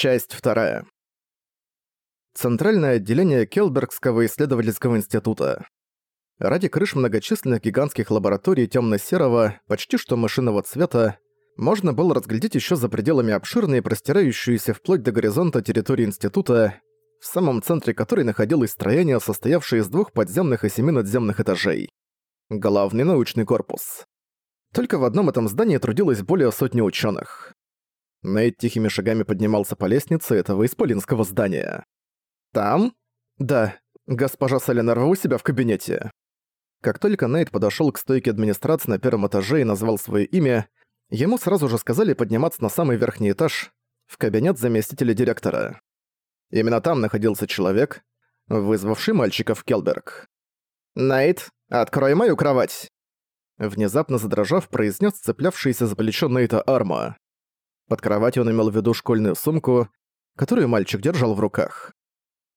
Часть вторая. Центральное отделение Келбергского исследовательского института. Ради крыш многочисленных гигантских лабораторий темно-серого, почти что мышиного цвета, можно было разглядеть еще за пределами обширной, простирающуюся вплоть до горизонта территории института, в самом центре которой находилось строение, состоявшее из двух подземных и семи надземных этажей. Главный научный корпус. Только в одном этом здании трудилось более сотни ученых. Нейт тихими шагами поднимался по лестнице этого исполинского здания. «Там?» «Да, госпожа Соленарва у себя в кабинете». Как только Нейт подошёл к стойке администрации на первом этаже и назвал своё имя, ему сразу же сказали подниматься на самый верхний этаж, в кабинет заместителя директора. Именно там находился человек, вызвавший мальчика в Келберг. «Нейт, открой мою кровать!» Внезапно задрожав, произнес цеплявшийся за плечо Нейта Арма. Под кроватью он имел в виду школьную сумку, которую мальчик держал в руках.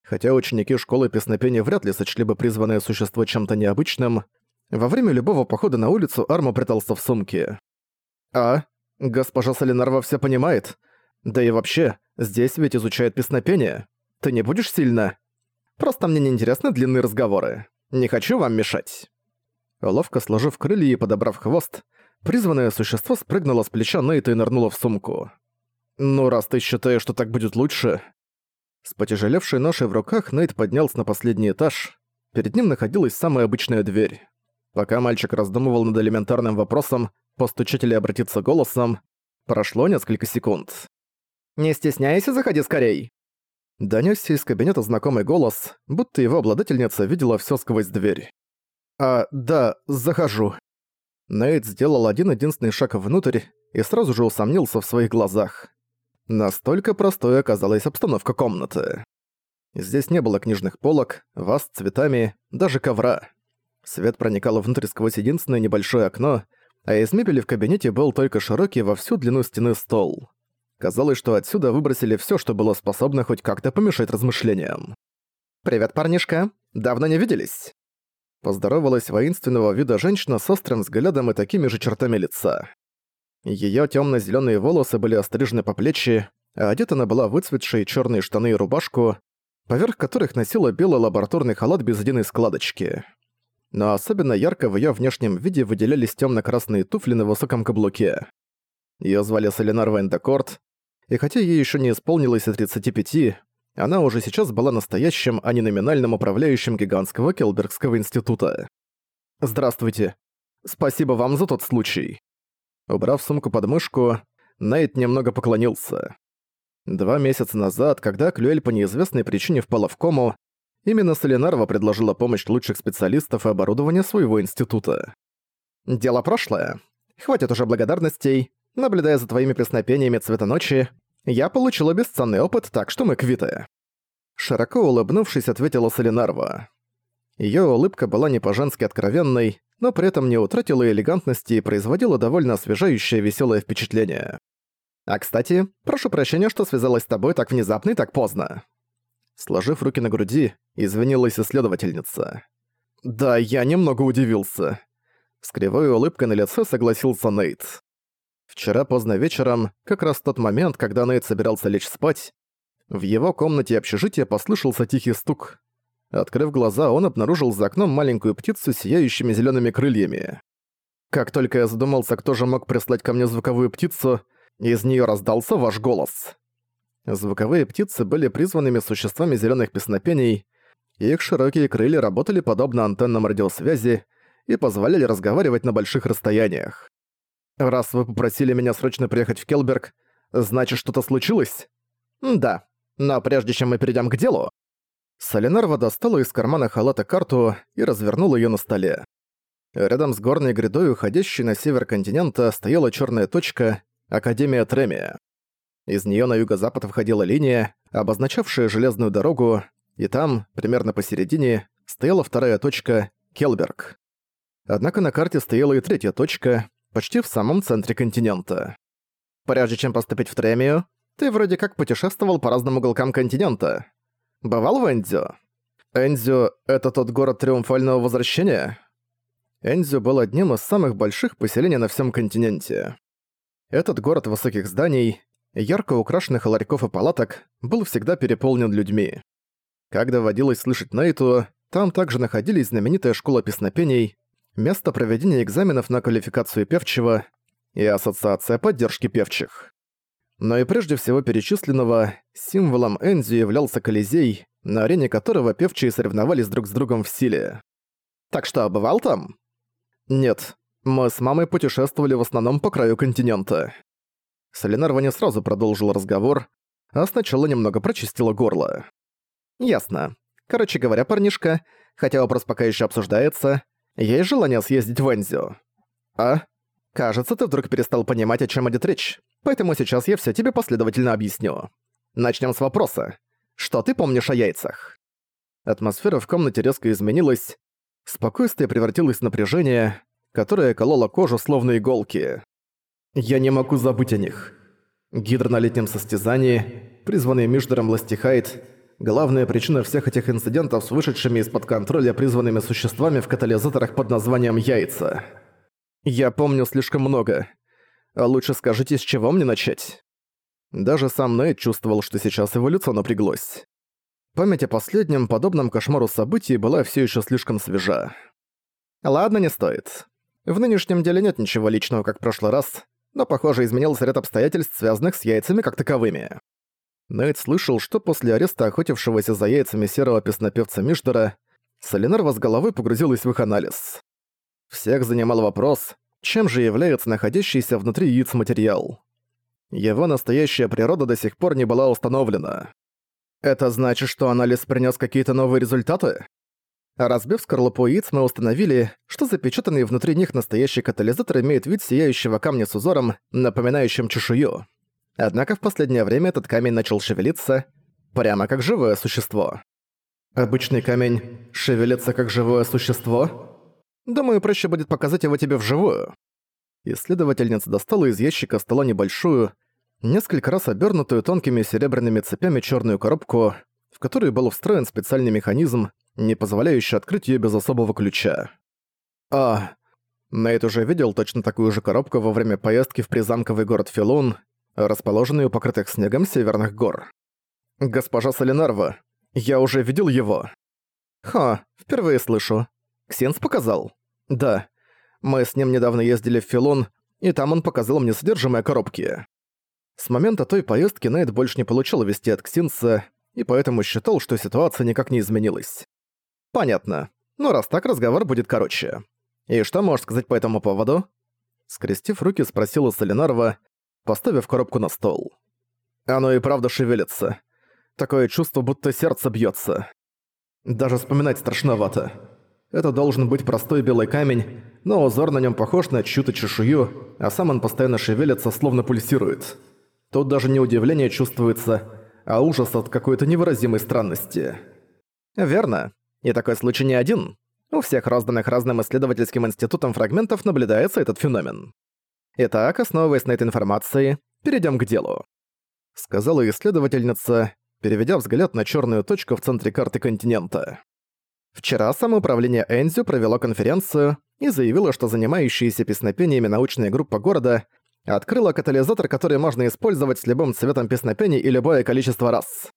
Хотя ученики школы песнопения вряд ли сочли бы призванное существо чем-то необычным, во время любого похода на улицу Арма прятался в сумке. «А? Госпожа Солинарва все понимает? Да и вообще, здесь ведь изучают песнопение. Ты не будешь сильно? Просто мне неинтересны длинные разговоры. Не хочу вам мешать». Ловко сложив крылья и подобрав хвост, призванное существо спрыгнуло с плеча Нейта и нырнуло в сумку. «Ну, раз ты считаешь, что так будет лучше...» С потяжелевшей ношей в руках Нейт поднялся на последний этаж. Перед ним находилась самая обычная дверь. Пока мальчик раздумывал над элементарным вопросом, постучать или обратиться голосом, прошло несколько секунд. «Не стесняйся, заходи скорей!» Донёсся из кабинета знакомый голос, будто его обладательница видела всё сквозь дверь. «А, да, захожу». Нейт сделал один-единственный шаг внутрь и сразу же усомнился в своих глазах. Настолько простой оказалась обстановка комнаты. Здесь не было книжных полок, ваз с цветами, даже ковра. Свет проникал внутрь сквозь единственное небольшое окно, а из мебели в кабинете был только широкий во всю длину стены стол. Казалось, что отсюда выбросили всё, что было способно хоть как-то помешать размышлениям. «Привет, парнишка. Давно не виделись?» Поздоровалась воинственного вида женщина с острым взглядом и такими же чертами лица. Её тёмно-зелёные волосы были острижены по плечи, а одета она была выцветшие чёрные штаны и рубашку, поверх которых носила белый лабораторный халат без единой складочки. Но особенно ярко в её внешнем виде выделялись тёмно-красные туфли на высоком каблуке. Её звали Соленар Вайндекорт, и хотя ей ещё не исполнилось и 35, она уже сейчас была настоящим, а не номинальным управляющим гигантского Келбергского института. «Здравствуйте. Спасибо вам за тот случай». Убрав сумку под мышку, Найт немного поклонился. Два месяца назад, когда Клюэль по неизвестной причине впала в кому, именно Солинарва предложила помощь лучших специалистов и оборудования своего института. «Дело прошлое. Хватит уже благодарностей. Наблюдая за твоими песнопениями цвета ночи, я получила бесценный опыт, так что мы квиты». Широко улыбнувшись, ответила Солинарва. Её улыбка была не по-женски откровенной, но при этом не утратила элегантности и производила довольно освежающее веселое впечатление. «А кстати, прошу прощения, что связалась с тобой так внезапно и так поздно». Сложив руки на груди, извинилась исследовательница. «Да, я немного удивился». С кривой улыбкой на лице согласился Нейт. Вчера поздно вечером, как раз тот момент, когда Нейт собирался лечь спать, в его комнате общежития послышался тихий стук. Открыв глаза, он обнаружил за окном маленькую птицу с сияющими зелёными крыльями. Как только я задумался, кто же мог прислать ко мне звуковую птицу, из неё раздался ваш голос. Звуковые птицы были призванными существами зелёных песнопений, их широкие крылья работали подобно антеннам радиосвязи и позволяли разговаривать на больших расстояниях. «Раз вы попросили меня срочно приехать в Келберг, значит, что-то случилось?» «Да. Но прежде чем мы перейдем к делу...» Солинарва достала из кармана халата карту и развернула ее на столе. Рядом с горной грядой, уходящей на север континента, стояла черная точка Академия Тремия. Из нее на юго-запад входила линия, обозначавшая железную дорогу, и там, примерно посередине, стояла вторая точка Келберг. Однако на карте стояла и третья точка, почти в самом центре континента. Прежде чем поступить в Тремию, ты вроде как путешествовал по разным уголкам континента. Бывал в Энзио? Энзио — это тот город Триумфального Возвращения? Энзио был одним из самых больших поселений на всем континенте. Этот город высоких зданий, ярко украшенных ларьков и палаток, был всегда переполнен людьми. Как доводилось слышать Нейту, там также находились знаменитая школа песнопений, место проведения экзаменов на квалификацию певчего и Ассоциация поддержки певчих. Но и прежде всего перечисленного, символом Энзи являлся Колизей, на арене которого певчие соревновались друг с другом в силе. «Так что, бывал там?» «Нет, мы с мамой путешествовали в основном по краю континента». Солинарва не сразу продолжил разговор, а сначала немного прочистила горло. «Ясно. Короче говоря, парнишка, хотя вопрос пока еще обсуждается, есть желание съездить в Энзю. А? Кажется, ты вдруг перестал понимать, о чем идет речь, поэтому сейчас я все тебе последовательно объясню. Начнем с вопроса. Что ты помнишь о яйцах? Атмосфера в комнате резко изменилась. Спокойствие превратилось в напряжение, которое кололо кожу словно иголки. Я не могу забыть о них. Гидр на летнем состязании, призванный Миждером Ластихайт, главная причина всех этих инцидентов с вышедшими из-под контроля призванными существами в катализаторах под названием «Яйца». Я помню слишком много. А лучше скажите, с чего мне начать? Даже сам Нейт чувствовал, что сейчас его лицо напряглось. Память о последнем подобном кошмару событий была все еще слишком свежа. Ладно, не стоит. В нынешнем деле нет ничего личного, как в прошлый раз, но, похоже, изменился ряд обстоятельств, связанных с яйцами как таковыми. Нейт слышал, что после ареста охотившегося за яйцами серого песнопевца Миштера Солинарва с головы погрузилась в их анализ. Всех занимал вопрос, чем же является находящийся внутри яиц материал. Его настоящая природа до сих пор не была установлена. Это значит, что анализ принес какие-то новые результаты? Разбив скорлупу яиц, мы установили, что запечатанный внутри них настоящий катализатор имеет вид сияющего камня с узором, напоминающим чешую. Однако в последнее время этот камень начал шевелиться, прямо как живое существо. Обычный камень шевелится как живое существо? Думаю, проще будет показать его тебе вживую. Исследовательница достала из ящика стола небольшую, несколько раз обернутую тонкими серебряными цепями черную коробку, в которую был встроен специальный механизм, не позволяющий открыть ее без особого ключа. А, Нейт уже видел точно такую же коробку во время поездки в призамковый город Филун, расположенный у покрытых снегом северных гор. «Госпожа Солинарва, я уже видел его». «Ха, впервые слышу. Ксенс показал?» «Да. Мы с ним недавно ездили в Филон, и там он показал мне содержимое коробки». С момента той поездки Нейт больше не получил вести от Ксинса, и поэтому считал, что ситуация никак не изменилась. «Понятно. Ну раз так, разговор будет короче. И что можешь сказать по этому поводу?» Скрестив руки, спросила Солинарова, поставив коробку на стол. «Оно и правда шевелится. Такое чувство, будто сердце бьется. Даже вспоминать страшновато. Это должен быть простой белый камень, но узор на нем похож на чью-то чешую, а сам он постоянно шевелится, словно пульсирует. Тут даже не удивление чувствуется, а ужас от какой-то невыразимой странности. Верно. И такой случай не один. У всех разданных разным исследовательским институтом фрагментов наблюдается этот феномен. Итак, основываясь на этой информации, перейдем к делу. Сказала исследовательница, переведя взгляд на черную точку в центре карты континента. Вчера самоуправление Энзю провело конференцию и заявило, что занимающаяся песнопениями научная группа города открыла катализатор, который можно использовать с любым цветом песнопений и любое количество раз.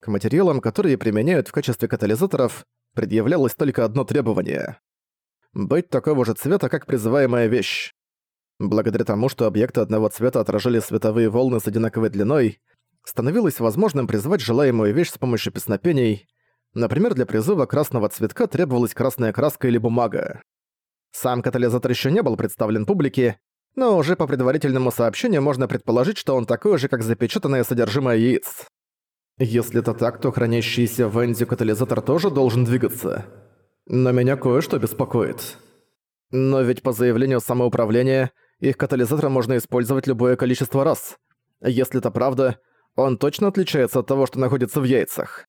К материалам, которые применяют в качестве катализаторов, предъявлялось только одно требование — быть такого же цвета, как призываемая вещь. Благодаря тому, что объекты одного цвета отражали световые волны с одинаковой длиной, становилось возможным призвать желаемую вещь с помощью песнопений, Например, для призыва красного цветка требовалась красная краска или бумага. Сам катализатор еще не был представлен публике, но уже по предварительному сообщению можно предположить, что он такой же, как запечатанное содержимое яиц. Если это так, то хранящийся в Энди катализатор тоже должен двигаться. Но меня кое-что беспокоит. Но ведь по заявлению самоуправления, их катализатор можно использовать любое количество раз. Если это правда, он точно отличается от того, что находится в яйцах.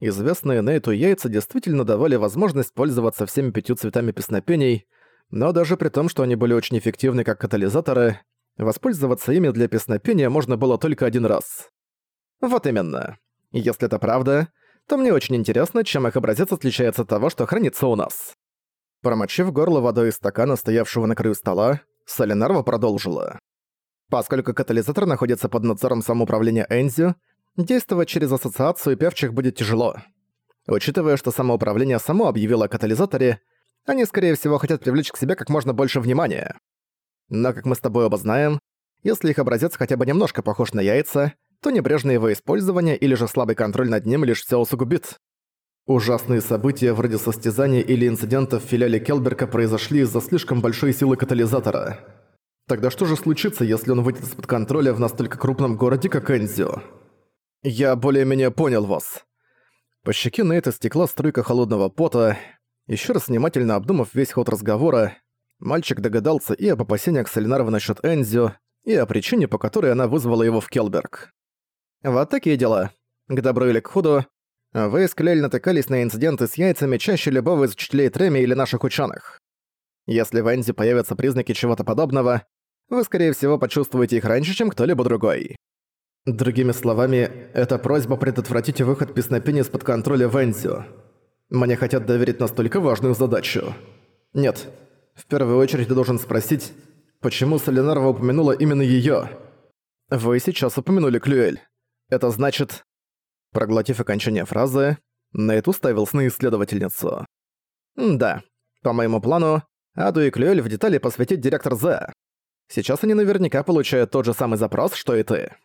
Известные Нейту яйца действительно давали возможность пользоваться всеми пятью цветами песнопений, но даже при том, что они были очень эффективны как катализаторы, воспользоваться ими для песнопения можно было только один раз. Вот именно. Если это правда, то мне очень интересно, чем их образец отличается от того, что хранится у нас. Промочив горло водой из стакана, стоявшего на краю стола, Солинарва продолжила. Поскольку катализатор находится под надзором самоуправления Энзю, действовать через ассоциацию певчих будет тяжело. Учитывая, что самоуправление само объявило о катализаторе, они, скорее всего, хотят привлечь к себе как можно больше внимания. Но, как мы с тобой оба знаем, если их образец хотя бы немножко похож на яйца, то небрежное его использование или же слабый контроль над ним лишь все усугубит. Ужасные события вроде состязаний или инцидентов в филиале Келберка произошли из-за слишком большой силы катализатора. Тогда что же случится, если он выйдет из-под контроля в настолько крупном городе, как Энзио? Я более-менее понял вас. По щеке Нейта стекла струйка холодного пота. Еще раз внимательно обдумав весь ход разговора, мальчик догадался и об опасениях Солинарова насчет Энзио, и о причине, по которой она вызвала его в Келберг. Вот такие дела. К добру или к худу, вы с Клель натыкались на инциденты с яйцами чаще любого из учителей Треми или наших ученых. Если в Энзи появятся признаки чего-то подобного, вы, скорее всего, почувствуете их раньше, чем кто-либо другой. Другими словами, это просьба предотвратить выход песнопения из-под контроля Вензио. Мне хотят доверить настолько важную задачу. Нет, в первую очередь ты должен спросить, почему Солинарова упомянула именно её? Вы сейчас упомянули Клюэль. Это значит... Проглотив окончание фразы, Нейт уставился на исследовательницу. «Да, по моему плану, Аду и Клюэль в детали посвятить директор З. Сейчас они наверняка получают тот же самый запрос, что и ты».